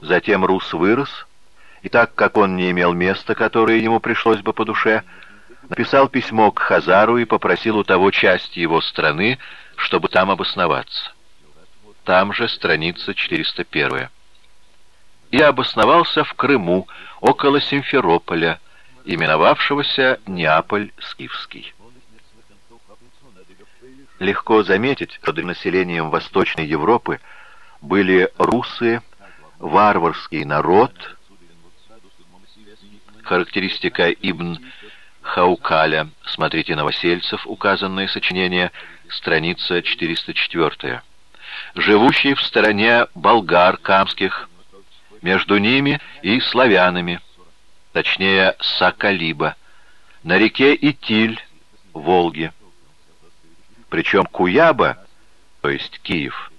Затем Рус вырос, и так как он не имел места, которое ему пришлось бы по душе, написал письмо к Хазару и попросил у того части его страны, чтобы там обосноваться. Там же страница 401. И обосновался в Крыму, около Симферополя, именовавшегося Неаполь-Скифский. Легко заметить, что населением Восточной Европы были русы, варварский народ, характеристика Ибн Хаукаля, смотрите Новосельцев, указанное сочинение, страница 404, живущий в стороне болгар камских, между ними и славянами, точнее Сакалиба, на реке Итиль, Волги. Причем Куяба, то есть Киев,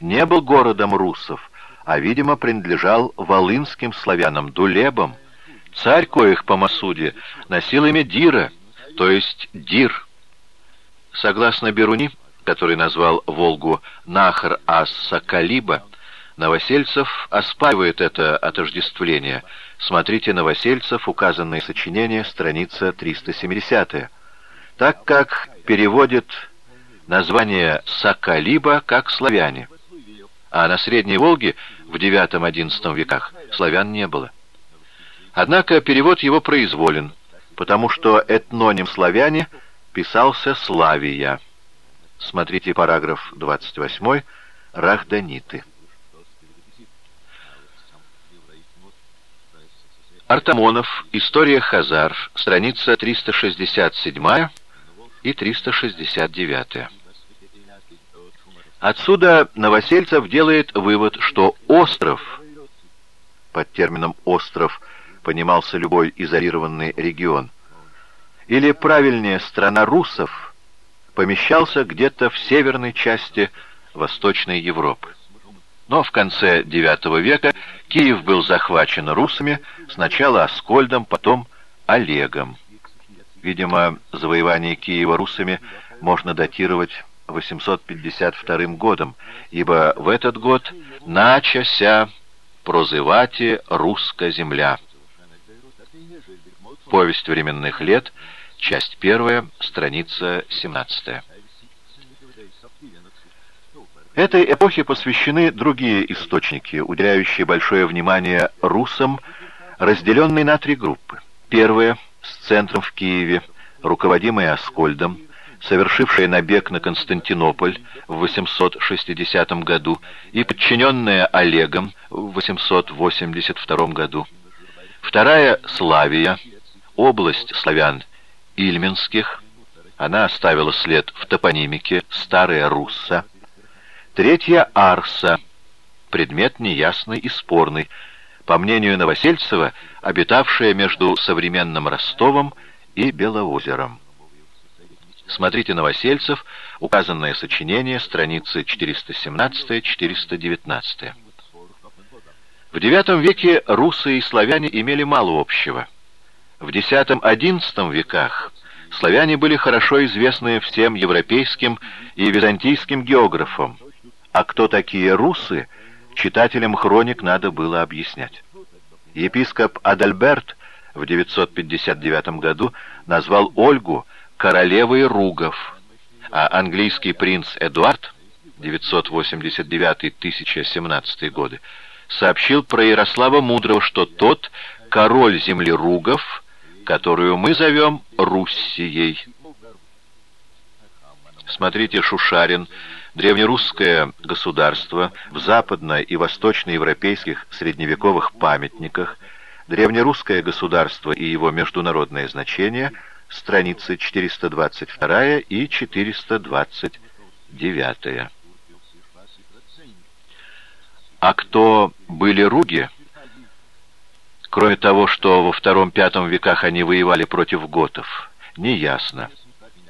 не был городом русов, а, видимо, принадлежал волынским славянам, дулебам. Царь коих по Масуде носил имя Дира, то есть Дир. Согласно Беруни, который назвал Волгу Нахар ас-Сакалиба, Новосельцев оспаривает это отождествление. Смотрите Новосельцев, указанное сочинение, страница 370 так как переводит название Сакалиба как славяне, а на Средней Волге в IX-XI веках славян не было. Однако перевод его произволен, потому что этноним славяне писался Славия. Смотрите параграф 28 Рахданиты. Артамонов. История Хазар. Страница 367 и 369. Отсюда Новосельцев делает вывод, что остров, под термином «остров» понимался любой изолированный регион, или, правильнее, страна русов, помещался где-то в северной части Восточной Европы. Но в конце IX века Киев был захвачен русами, сначала Аскольдом, потом Олегом. Видимо, завоевание Киева русами можно датировать 852 годом, ибо в этот год начася прозывати русская земля. Повесть временных лет, часть первая, страница 17. Этой эпохе посвящены другие источники, уделяющие большое внимание русам, разделенные на три группы. Первая, с центром в Киеве, руководимая Аскольдом, совершившая набег на Константинополь в 860 году и подчиненная Олегом в 882 году. Вторая — Славия, область славян Ильминских, она оставила след в топонимике Старая Русса, Третья — Арса, предмет неясный и спорный, по мнению Новосельцева, обитавшая между современным Ростовом и Белоозером. Смотрите Новосельцев, указанное сочинение, страницы 417-419. В IX веке русы и славяне имели мало общего. В X-XI веках славяне были хорошо известны всем европейским и византийским географам, а кто такие русы, читателям хроник надо было объяснять. Епископ Адальберт в 959 году назвал Ольгу королевой ругов, а английский принц Эдуард 989-1017 годы сообщил про Ярослава Мудрого, что тот король земли ругов, которую мы зовем Руссией. Смотрите Шушарин древнерусское государство в западно- и восточноевропейских средневековых памятниках, древнерусское государство и его международное значение, страницы 422 и 429. А кто были руги? Кроме того, что во втором-пятом веках они воевали против готов, неясно.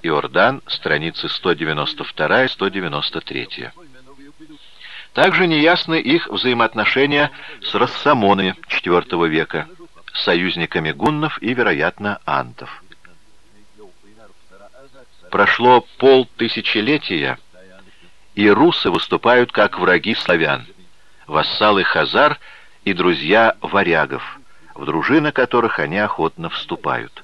Иордан, страницы 192-193. Также неясны их взаимоотношения с рассамонами IV века, союзниками гуннов и, вероятно, антов. Прошло полтысячелетия, и русы выступают как враги славян. вассалы хазар и друзья варягов, в дружины которых они охотно вступают.